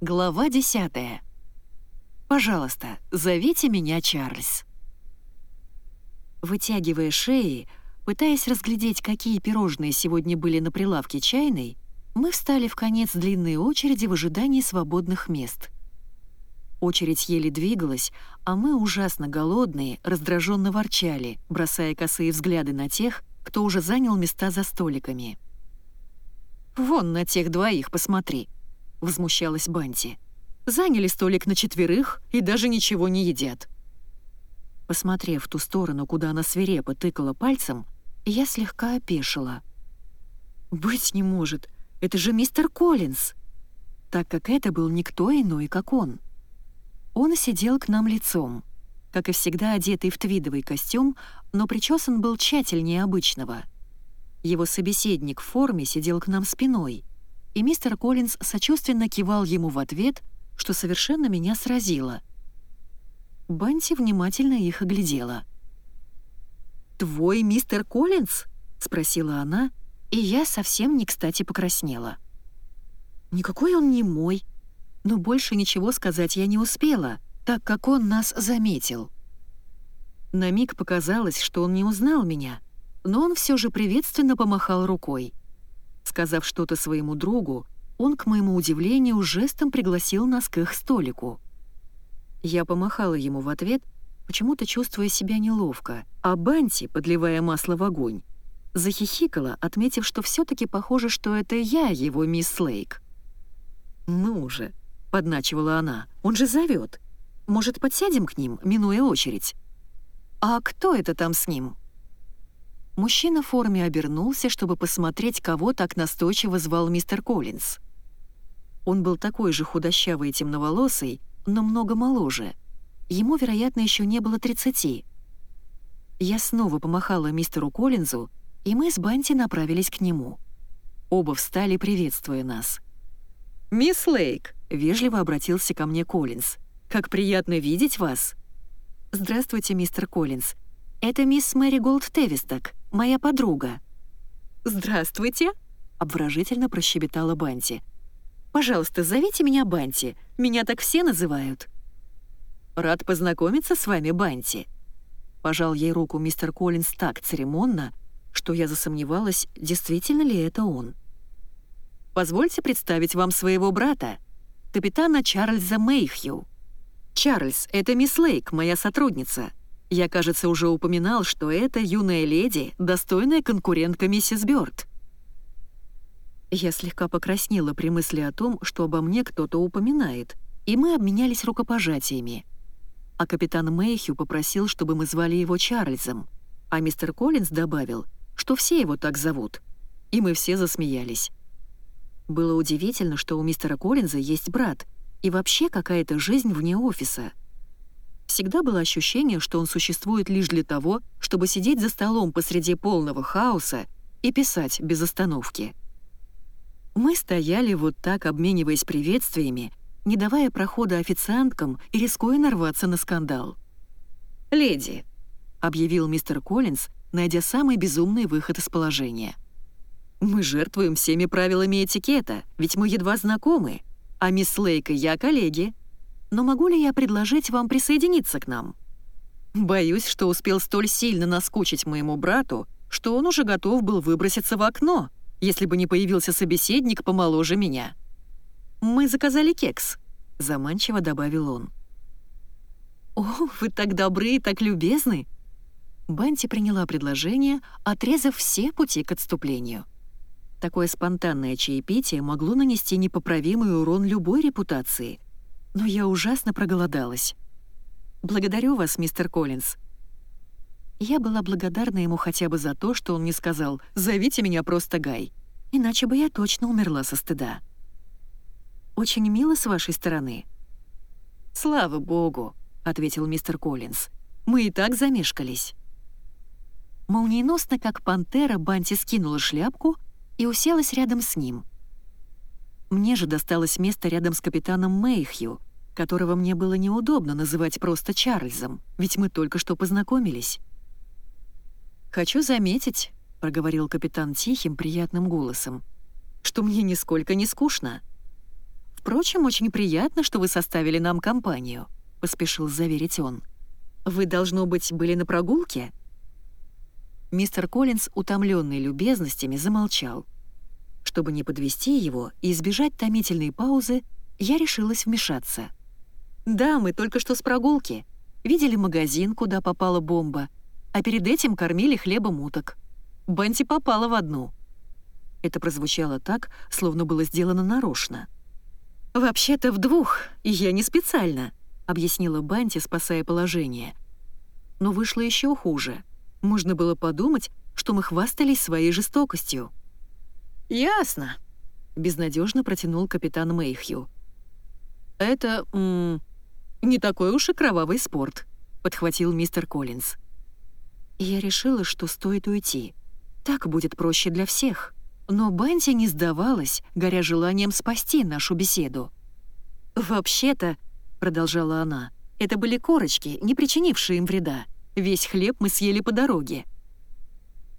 Глава 10. Пожалуйста, зовите меня Чарльз. Вытягивая шеи, пытаясь разглядеть, какие пирожные сегодня были на прилавке чайной, мы встали в конец длинной очереди в ожидании свободных мест. Очередь еле двигалась, а мы, ужасно голодные, раздраженно ворчали, бросая косые взгляды на тех, кто уже занял места за столиками. «Вон на тех двоих посмотри», — возмущалась Банти. «Заняли столик на четверых и даже ничего не едят». Посмотрев в ту сторону, куда она свирепо тыкала пальцем, я слегка опешила. «Быть не может, это же мистер Коллинз!» Так как это был никто иной, как он. Он сидел к нам лицом, как и всегда одетый в твидовый костюм, но причесан был тщательнее обычного. Его собеседник в форме сидел к нам спиной — и мистер Коллинз сочувственно кивал ему в ответ, что совершенно меня сразило. Банти внимательно их оглядела. «Твой мистер Коллинз?» — спросила она, и я совсем не кстати покраснела. «Никакой он не мой», но больше ничего сказать я не успела, так как он нас заметил. На миг показалось, что он не узнал меня, но он все же приветственно помахал рукой. Сказав что-то своему другу, он, к моему удивлению, жестом пригласил нас к их столику. Я помахала ему в ответ, почему-то чувствуя себя неловко, а Банти, подливая масло в огонь, захихикала, отметив, что все таки похоже, что это я его мисс Лейк. «Ну же», — подначивала она, — «он же зовет. Может, подсядем к ним, минуя очередь?» «А кто это там с ним?» Мужчина в форме обернулся, чтобы посмотреть, кого так настойчиво звал мистер Коллинз. Он был такой же худощавый и темноволосый, но много моложе. Ему, вероятно, еще не было 30. Я снова помахала мистеру Коллинзу, и мы с Банти направились к нему. Оба встали, приветствуя нас. «Мисс Лейк», — вежливо обратился ко мне Коллинз, — «как приятно видеть вас». «Здравствуйте, мистер Коллинз. Это мисс Мэри Голд Тевисток, моя подруга». «Здравствуйте», — обворожительно прощебетала Банти. «Пожалуйста, зовите меня Банти, меня так все называют». «Рад познакомиться с вами, Банти». Пожал ей руку мистер Коллинз так церемонно, что я засомневалась, действительно ли это он. «Позвольте представить вам своего брата, капитана Чарльза Мэйхью. Чарльз, это мисс Лейк, моя сотрудница. Я, кажется, уже упоминал, что это юная леди, достойная конкурентка миссис Бёрд. Я слегка покраснела при мысли о том, что обо мне кто-то упоминает, и мы обменялись рукопожатиями. А капитан Мэйхью попросил, чтобы мы звали его Чарльзом, а мистер Коллинз добавил, что все его так зовут. И мы все засмеялись. Было удивительно, что у мистера Коллинза есть брат и вообще какая-то жизнь вне офиса — Всегда было ощущение, что он существует лишь для того, чтобы сидеть за столом посреди полного хаоса и писать без остановки. Мы стояли вот так, обмениваясь приветствиями, не давая прохода официанткам и рискуя нарваться на скандал. «Леди», — объявил мистер Коллинз, найдя самый безумный выход из положения. «Мы жертвуем всеми правилами этикета, ведь мы едва знакомы, а мисс Лейк и я коллеги но могу ли я предложить вам присоединиться к нам? Боюсь, что успел столь сильно наскучить моему брату, что он уже готов был выброситься в окно, если бы не появился собеседник помоложе меня. «Мы заказали кекс», — заманчиво добавил он. «О, вы так добры и так любезны!» Банти приняла предложение, отрезав все пути к отступлению. Такое спонтанное чаепитие могло нанести непоправимый урон любой репутации — но я ужасно проголодалась. Благодарю вас, мистер Коллинз. Я была благодарна ему хотя бы за то, что он не сказал «зовите меня просто Гай», иначе бы я точно умерла со стыда. «Очень мило с вашей стороны». «Слава богу», — ответил мистер Коллинз. «Мы и так замешкались». Молниеносно, как пантера, Банти скинула шляпку и уселась рядом с ним — мне же досталось место рядом с капитаном Мэйхью, которого мне было неудобно называть просто Чарльзом, ведь мы только что познакомились. «Хочу заметить», — проговорил капитан тихим, приятным голосом, «что мне нисколько не скучно. Впрочем, очень приятно, что вы составили нам компанию», — поспешил заверить он. «Вы, должно быть, были на прогулке?» Мистер Коллинз, утомленный любезностями, замолчал. Чтобы не подвести его и избежать томительной паузы, я решилась вмешаться. «Да, мы только что с прогулки. Видели магазин, куда попала бомба, а перед этим кормили хлебом уток. Банти попала в одну». Это прозвучало так, словно было сделано нарочно. «Вообще-то в двух, и я не специально», — объяснила Банти, спасая положение. Но вышло еще хуже. Можно было подумать, что мы хвастались своей жестокостью. «Ясно», — безнадежно протянул капитан Мэйхью. «Это не такой уж и кровавый спорт», — подхватил мистер Коллинз. Я решила, что стоит уйти. Так будет проще для всех. Но Банти не сдавалась, горя желанием спасти нашу беседу. «Вообще-то», — продолжала она, — «это были корочки, не причинившие им вреда. Весь хлеб мы съели по дороге».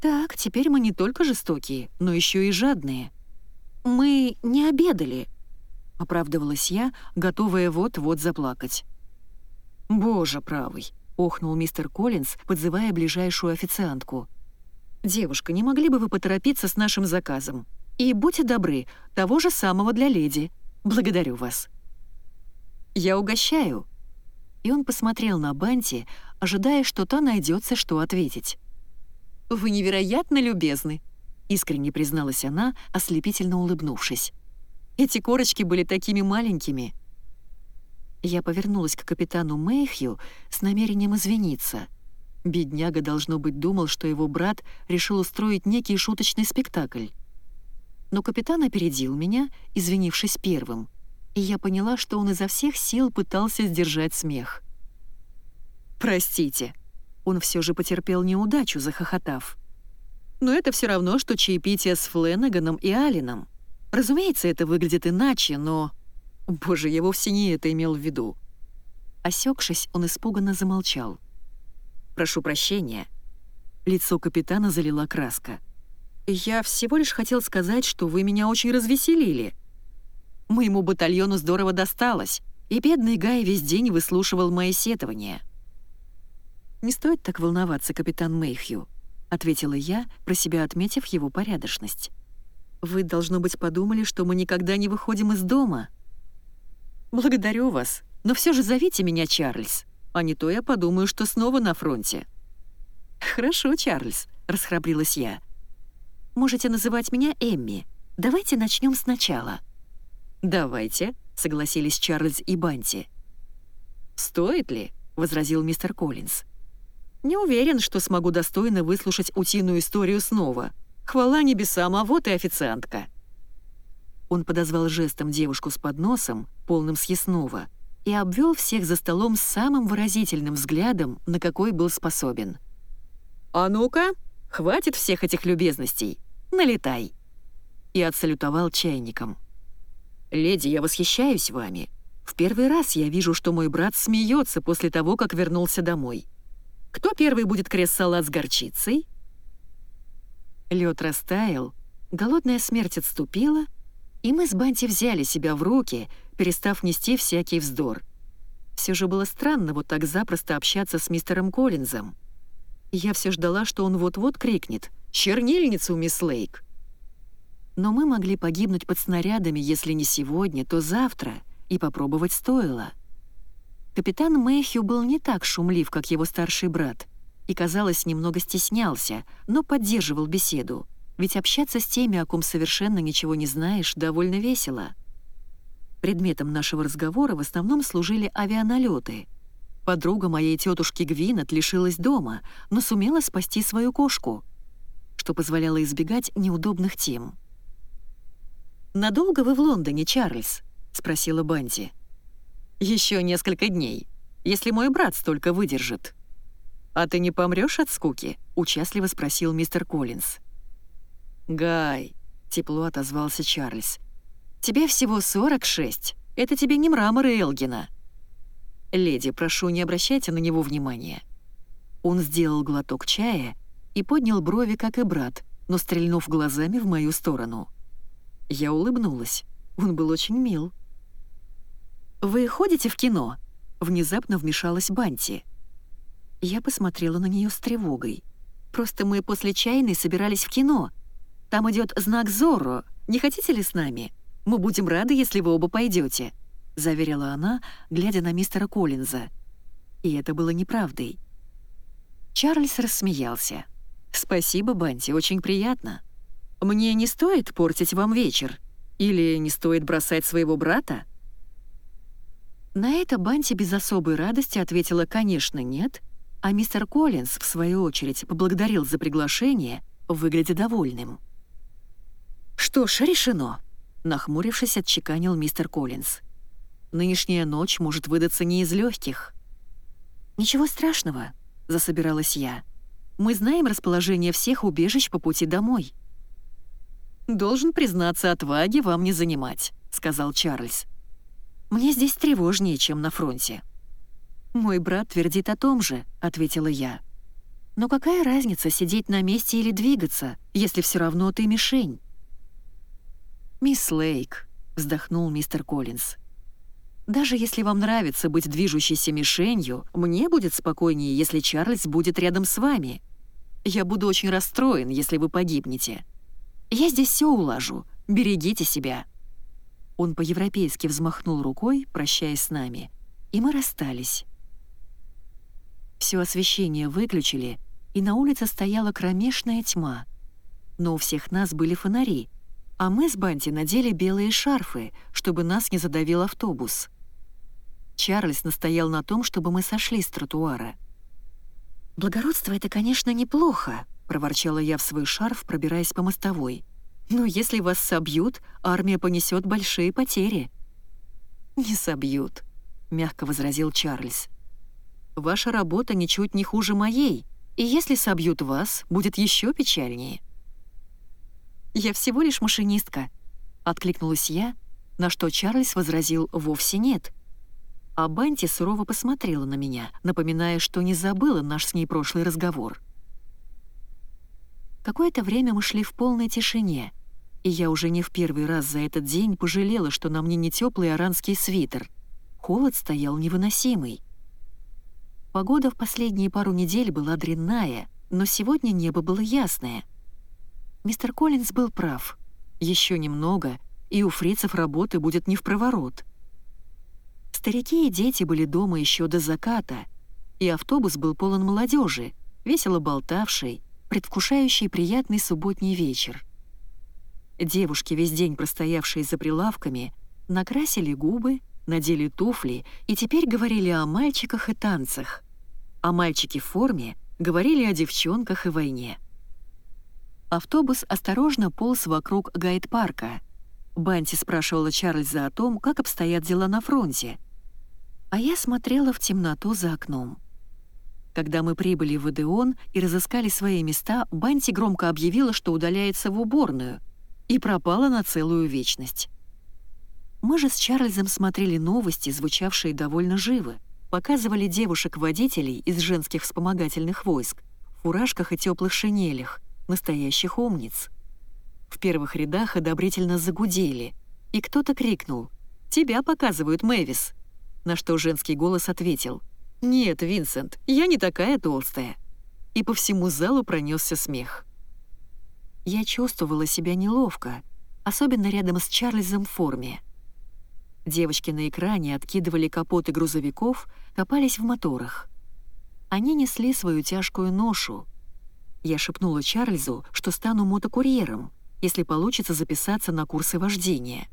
«Так, теперь мы не только жестокие, но еще и жадные. Мы не обедали», — оправдывалась я, готовая вот-вот заплакать. «Боже правый», — охнул мистер Коллинз, подзывая ближайшую официантку. «Девушка, не могли бы вы поторопиться с нашим заказом? И будьте добры, того же самого для леди. Благодарю вас». «Я угощаю». И он посмотрел на Банти, ожидая, что та найдется, что ответить. «Вы невероятно любезны», — искренне призналась она, ослепительно улыбнувшись. «Эти корочки были такими маленькими». Я повернулась к капитану Мэйхью с намерением извиниться. Бедняга, должно быть, думал, что его брат решил устроить некий шуточный спектакль. Но капитан опередил меня, извинившись первым, и я поняла, что он изо всех сил пытался сдержать смех. «Простите», он все же потерпел неудачу, захохотав. Но это все равно, что чаепитие с Фленаганом и Алином. Разумеется, это выглядит иначе, но... Боже, я вовсе не это имел в виду. Осекшись, он испуганно замолчал. «Прошу прощения». Лицо капитана залила краска. «Я всего лишь хотел сказать, что вы меня очень развеселили. Моему батальону здорово досталось, и бедный Гай весь день выслушивал мои сетования». «Не стоит так волноваться, капитан Мэйхью», — ответила я, про себя отметив его порядочность. «Вы, должно быть, подумали, что мы никогда не выходим из дома». «Благодарю вас, но все же зовите меня Чарльз, а не то я подумаю, что снова на фронте». «Хорошо, Чарльз», — расхрабрилась я. «Можете называть меня Эмми. Давайте начнем сначала». «Давайте», — согласились Чарльз и Банти. «Стоит ли?» — возразил мистер Коллинз. Не уверен, что смогу достойно выслушать утиную историю снова. Хвала небесам, а вот и официантка». Он подозвал жестом девушку с подносом, полным съестного, и обвел всех за столом самым выразительным взглядом, на какой был способен. «А ну-ка, хватит всех этих любезностей, налетай!» И отсалютовал чайником. «Леди, я восхищаюсь вами. В первый раз я вижу, что мой брат смеется после того, как вернулся домой. Кто первый будет крест-салат с горчицей?» Лед растаял, голодная смерть отступила, и мы с Банти взяли себя в руки, перестав нести всякий вздор. Все же было странно вот так запросто общаться с мистером Коллинзом. Я все ждала, что он вот-вот крикнет «Чернильницу, мисс Лейк!». Но мы могли погибнуть под снарядами, если не сегодня, то завтра, и попробовать стоило. Капитан Мэйхью был не так шумлив, как его старший брат, и, казалось, немного стеснялся, но поддерживал беседу, ведь общаться с теми, о ком совершенно ничего не знаешь, довольно весело. Предметом нашего разговора в основном служили авианалеты. Подруга моей тетушки Гвинет лишилась дома, но сумела спасти свою кошку, что позволяло избегать неудобных тем. «Надолго вы в Лондоне, Чарльз?» — спросила Банди. Еще несколько дней, если мой брат столько выдержит». «А ты не помрешь от скуки?» — участливо спросил мистер Коллинз. «Гай», — тепло отозвался Чарльз, — «тебе всего 46. Это тебе не мрамор Элгина». «Леди, прошу, не обращайте на него внимания». Он сделал глоток чая и поднял брови, как и брат, но стрельнув глазами в мою сторону. Я улыбнулась. Он был очень мил. вы ходите в кино?» Внезапно вмешалась Банти. Я посмотрела на нее с тревогой. «Просто мы после чайной собирались в кино. Там идет знак Зорро. Не хотите ли с нами? Мы будем рады, если вы оба пойдете», — заверила она, глядя на мистера Коллинза. И это было неправдой. Чарльз рассмеялся. «Спасибо, Банти, очень приятно. Мне не стоит портить вам вечер? Или не стоит бросать своего брата?» На это Банти без особой радости ответила «конечно нет», а мистер Коллинз, в свою очередь, поблагодарил за приглашение, выглядя довольным. «Что ж, решено», — нахмурившись, отчеканил мистер Коллинз. «Нынешняя ночь может выдаться не из легких. «Ничего страшного», — засобиралась я. «Мы знаем расположение всех убежищ по пути домой». «Должен признаться, отваги вам не занимать», — сказал Чарльз. Мне здесь тревожнее, чем на фронте». «Мой брат твердит о том же», — ответила я. «Но какая разница, сидеть на месте или двигаться, если все равно ты мишень?» «Мисс Лейк», — вздохнул мистер Коллинз. «Даже если вам нравится быть движущейся мишенью, мне будет спокойнее, если Чарльз будет рядом с вами. Я буду очень расстроен, если вы погибнете. Я здесь все улажу. Берегите себя». Он по-европейски взмахнул рукой, прощаясь с нами, и мы расстались. Все освещение выключили, и на улице стояла кромешная тьма. Но у всех нас были фонари, а мы с Банти надели белые шарфы, чтобы нас не задавил автобус. Чарльз настоял на том, чтобы мы сошли с тротуара. «Благородство — это, конечно, неплохо», — проворчала я в свой шарф, пробираясь по мостовой. Но если вас собьют, армия понесет большие потери». «Не собьют», — мягко возразил Чарльз. «Ваша работа ничуть не хуже моей, и если собьют вас, будет еще печальнее». «Я всего лишь машинистка», — откликнулась я, на что Чарльз возразил «вовсе нет». А Банти сурово посмотрела на меня, напоминая, что не забыла наш с ней прошлый разговор. Какое-то время мы шли в полной тишине, и я уже не в первый раз за этот день пожалела, что на мне не теплый аранский свитер. Холод стоял невыносимый. Погода в последние пару недель была дрянная, но сегодня небо было ясное. Мистер Коллинз был прав. Еще немного, и у фрицев работы будет не в проворот. Старики и дети были дома еще до заката, и автобус был полон молодежи, весело болтавшей, предвкушающий приятный субботний вечер. Девушки, весь день простоявшие за прилавками, накрасили губы, надели туфли и теперь говорили о мальчиках и танцах. А мальчики в форме говорили о девчонках и войне. Автобус осторожно полз вокруг гайд-парка. Банти спрашивала Чарльза о том, как обстоят дела на фронте. А я смотрела в темноту за окном. Когда мы прибыли в Эдеон и разыскали свои места, Банти громко объявила, что удаляется в уборную, и пропала на целую вечность. Мы же с Чарльзом смотрели новости, звучавшие довольно живо, показывали девушек-водителей из женских вспомогательных войск, в фуражках и теплых шинелях, настоящих умниц. В первых рядах одобрительно загудели, и кто-то крикнул «Тебя показывают, Мэвис!» На что женский голос ответил — «Нет, Винсент, я не такая толстая». И по всему залу пронесся смех. Я чувствовала себя неловко, особенно рядом с Чарльзом в форме. Девочки на экране откидывали капоты грузовиков, копались в моторах. Они несли свою тяжкую ношу. Я шепнула Чарльзу, что стану мотокурьером, если получится записаться на курсы вождения.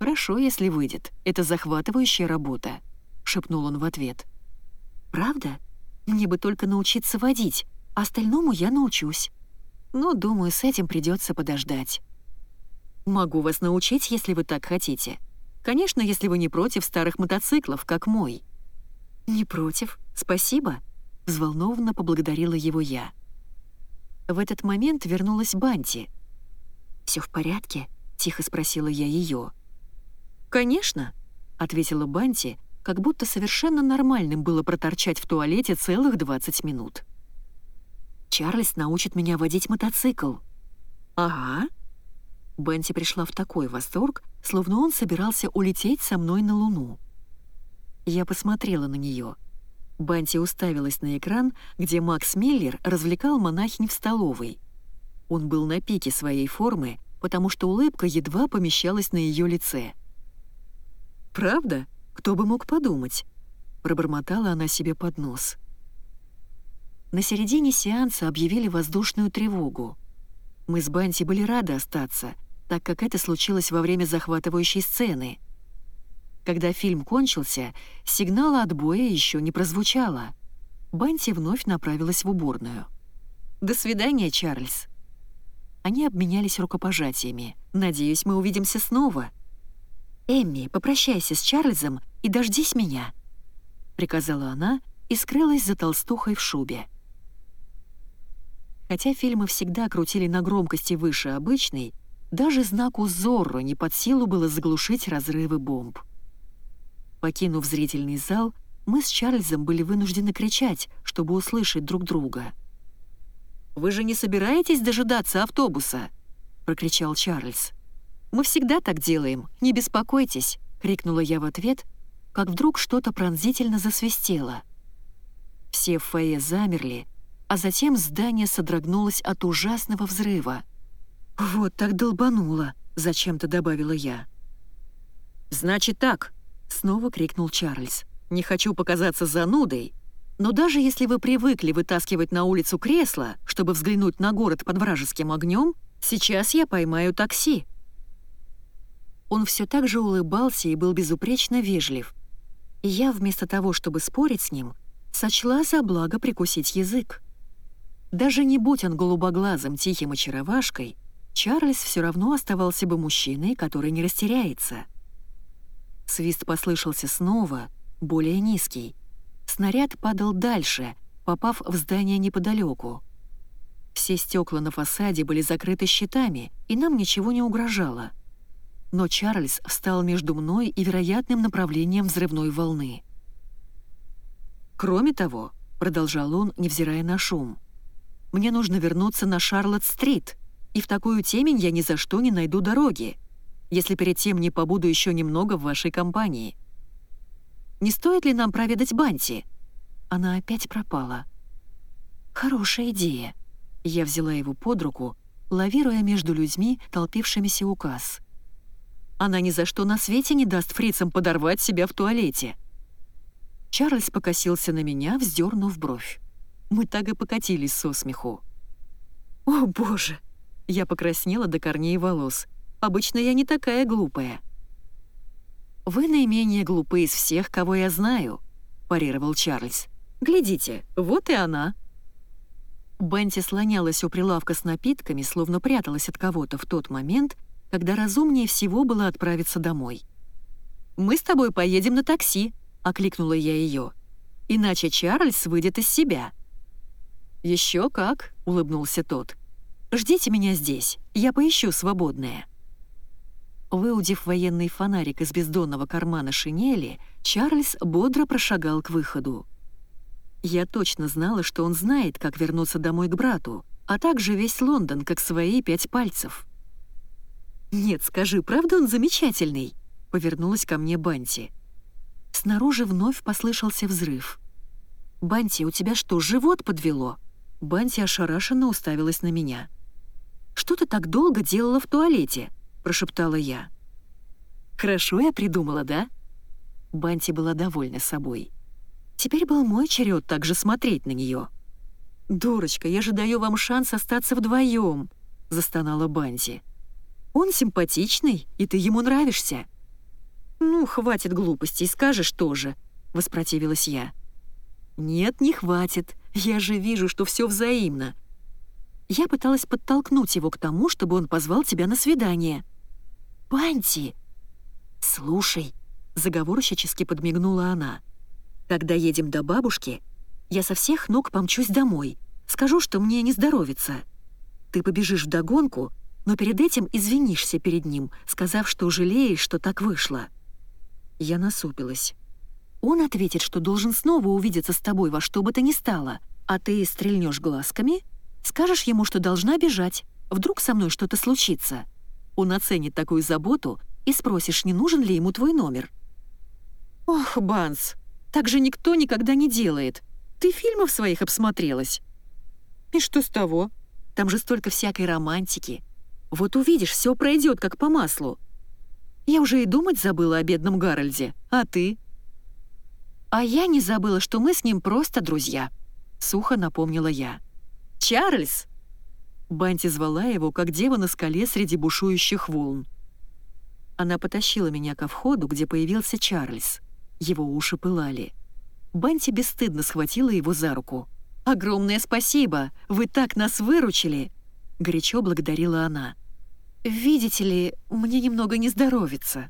«Хорошо, если выйдет. Это захватывающая работа», — шепнул он в ответ. «Правда? Мне бы только научиться водить, а остальному я научусь. Но, думаю, с этим придется подождать». «Могу вас научить, если вы так хотите. Конечно, если вы не против старых мотоциклов, как мой». «Не против. Спасибо», — взволнованно поблагодарила его я. В этот момент вернулась Банти. «Все в порядке?» — тихо спросила я ее. «Конечно», — ответила Банти, как будто совершенно нормальным было проторчать в туалете целых 20 минут. «Чарльз научит меня водить мотоцикл». «Ага». Бенти пришла в такой восторг, словно он собирался улететь со мной на Луну. Я посмотрела на нее. Банти уставилась на экран, где Макс Миллер развлекал монахинь в столовой. Он был на пике своей формы, потому что улыбка едва помещалась на ее лице. «Правда? Кто бы мог подумать?» — пробормотала она себе под нос. На середине сеанса объявили воздушную тревогу. Мы с Банти были рады остаться, так как это случилось во время захватывающей сцены. Когда фильм кончился, сигнала отбоя еще не прозвучало. Банти вновь направилась в уборную. «До свидания, Чарльз». Они обменялись рукопожатиями. «Надеюсь, мы увидимся снова». «Эмми, попрощайся с Чарльзом и дождись меня», — приказала она и скрылась за толстухой в шубе. Хотя фильмы всегда крутили на громкости выше обычной, даже знаку Зорро не под силу было заглушить разрывы бомб. Покинув зрительный зал, мы с Чарльзом были вынуждены кричать, чтобы услышать друг друга. «Вы же не собираетесь дожидаться автобуса?» — прокричал Чарльз. «Мы всегда так делаем, не беспокойтесь!» — крикнула я в ответ, как вдруг что-то пронзительно засвистело. Все в фойе замерли, а затем здание содрогнулось от ужасного взрыва. «Вот так долбануло», — зачем-то добавила я. «Значит так», — снова крикнул Чарльз. «Не хочу показаться занудой, но даже если вы привыкли вытаскивать на улицу кресло, чтобы взглянуть на город под вражеским огнем, сейчас я поймаю такси». Он все так же улыбался и был безупречно вежлив. И я, вместо того, чтобы спорить с ним, сочла за благо прикусить язык. Даже не будь он голубоглазым тихим очаровашкой, Чарльз все равно оставался бы мужчиной, который не растеряется. Свист послышался снова, более низкий. Снаряд падал дальше, попав в здание неподалеку. Все стекла на фасаде были закрыты щитами, и нам ничего не угрожало. Но Чарльз встал между мной и вероятным направлением взрывной волны. «Кроме того», — продолжал он, невзирая на шум, мне нужно вернуться на Шарлотт-стрит, и в такую темень я ни за что не найду дороги, если перед тем не побуду еще немного в вашей компании. Не стоит ли нам проведать Банти? Она опять пропала. Хорошая идея. Я взяла его под руку, лавируя между людьми, толпившимися у. Она ни за что на свете не даст фрицам подорвать себя в туалете. Чарльз покосился на меня, вздернув бровь. Мы так и покатились со смеху. «О, боже!» Я покраснела до корней волос. «Обычно я не такая глупая». «Вы наименее глупы из всех, кого я знаю», — парировал Чарльз. «Глядите, вот и она». Бенти слонялась у прилавка с напитками, словно пряталась от кого-то в тот момент, когда разумнее всего было отправиться домой. «Мы с тобой поедем на такси», — окликнула я ее. «Иначе Чарльз выйдет из себя». Еще как», — улыбнулся тот. «Ждите меня здесь, я поищу свободное». Выудив военный фонарик из бездонного кармана шинели, Чарльз бодро прошагал к выходу. Я точно знала, что он знает, как вернуться домой к брату, а также весь Лондон, как свои пять пальцев. «Нет, скажи, правда он замечательный?» — повернулась ко мне Банти. Снаружи вновь послышался взрыв. «Банти, у тебя что, живот подвело?» Банти ошарашенно уставилась на меня. «Что ты так долго делала в туалете?» — прошептала я. «Хорошо я придумала, да?» Банти была довольна собой. Теперь был мой черед также смотреть на нее. «Дурочка, я же даю вам шанс остаться вдвоем», — застонала Банти. «Он симпатичный, и ты ему нравишься». «Ну, хватит глупостей, скажешь тоже», — воспротивилась я. «Нет, не хватит. Я же вижу, что все взаимно. Я пыталась подтолкнуть его к тому, чтобы он позвал тебя на свидание. «Панти!» «Слушай», — заговорщически подмигнула она. «Когда едем до бабушки, я со всех ног помчусь домой. Скажу, что мне не здоровится. Ты побежишь вдогонку, но перед этим извинишься перед ним, сказав, что жалеешь, что так вышло». Я насупилась. Он ответит, что должен снова увидеться с тобой во что бы то ни стало, а ты стрельнешь глазками, скажешь ему, что должна бежать, вдруг со мной что-то случится. Он оценит такую заботу и спросишь, не нужен ли ему твой номер. Ох, Банс, так же никто никогда не делает. Ты фильмов своих обсмотрелась. И что с того? Там же столько всякой романтики. Вот увидишь, все пройдет как по маслу. Я уже и думать забыла о бедном Гарольде. А ты? А я не забыла, что мы с ним просто друзья. Сухо напомнила я. «Чарльз!» Банти звала его, как дева на скале среди бушующих волн. Она потащила меня ко входу, где появился Чарльз. Его уши пылали. Банти бесстыдно схватила его за руку. «Огромное спасибо! Вы так нас выручили!» Горячо благодарила она. «Видите ли, мне немного не здоровится».